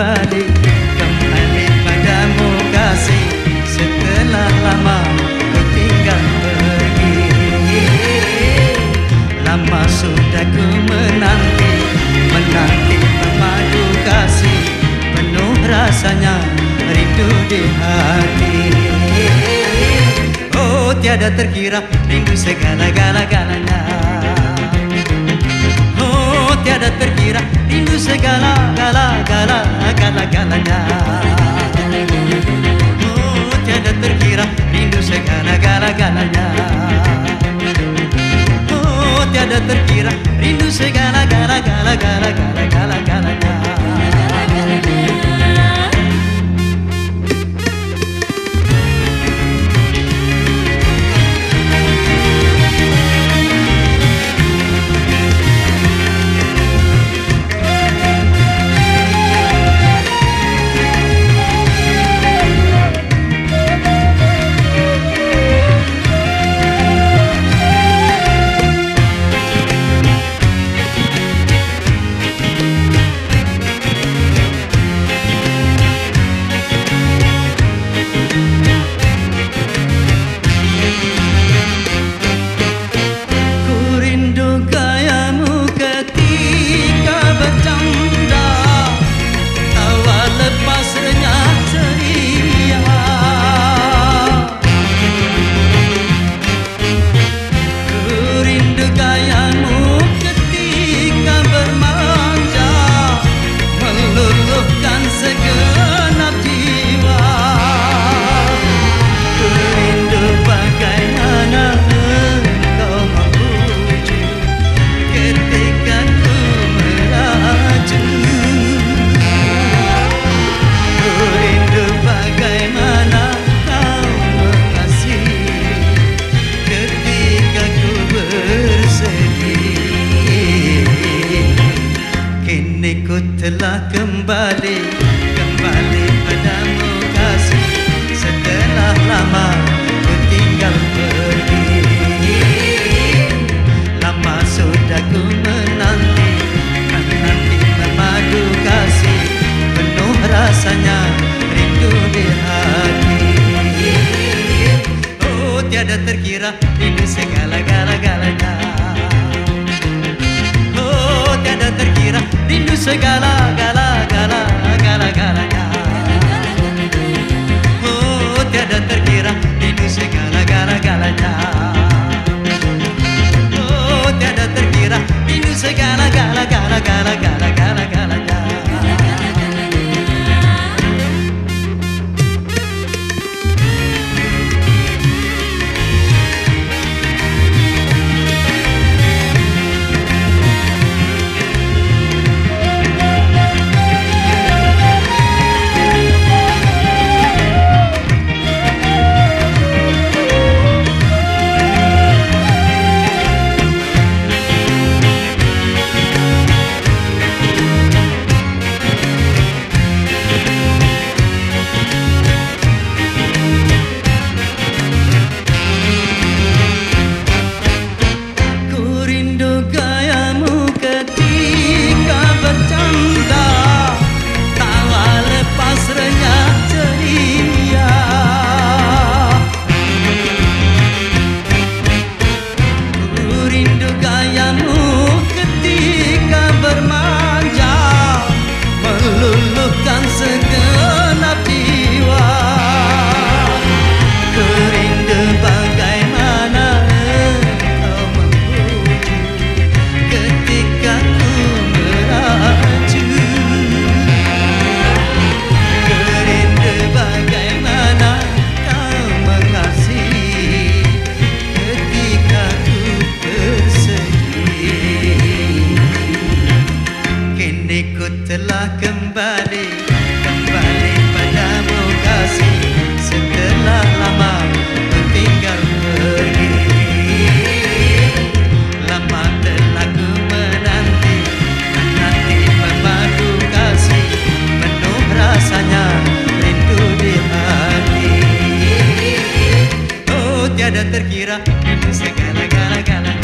kembali Kembali padamu kasih. Setelah lama kau tinggal pergi. Lama sudah ku menanti Menanti memadu kasih. Penuh rasanya rindu di hati. Oh tiada terkira rindu segala-gala-galanya. Oh tiada terkira rindu segala-gala-gala-gala-galanya Oh telah kembali Kembali padamu kasih. Setelah lama ku tinggal pergi. Lama sudah ku menanti Menanti memadu kasih. Penuh rasanya rindu di hati. Oh tiada terkira rindu segala-gala-galanya rindu segala-gala-gala-gala-galanya Oh tiada terkira rindu segala-gala-galanya Oh tiada terkira rindu segala-gala-gala-gala-gala-galanya Ku Oh tiada terkira rindu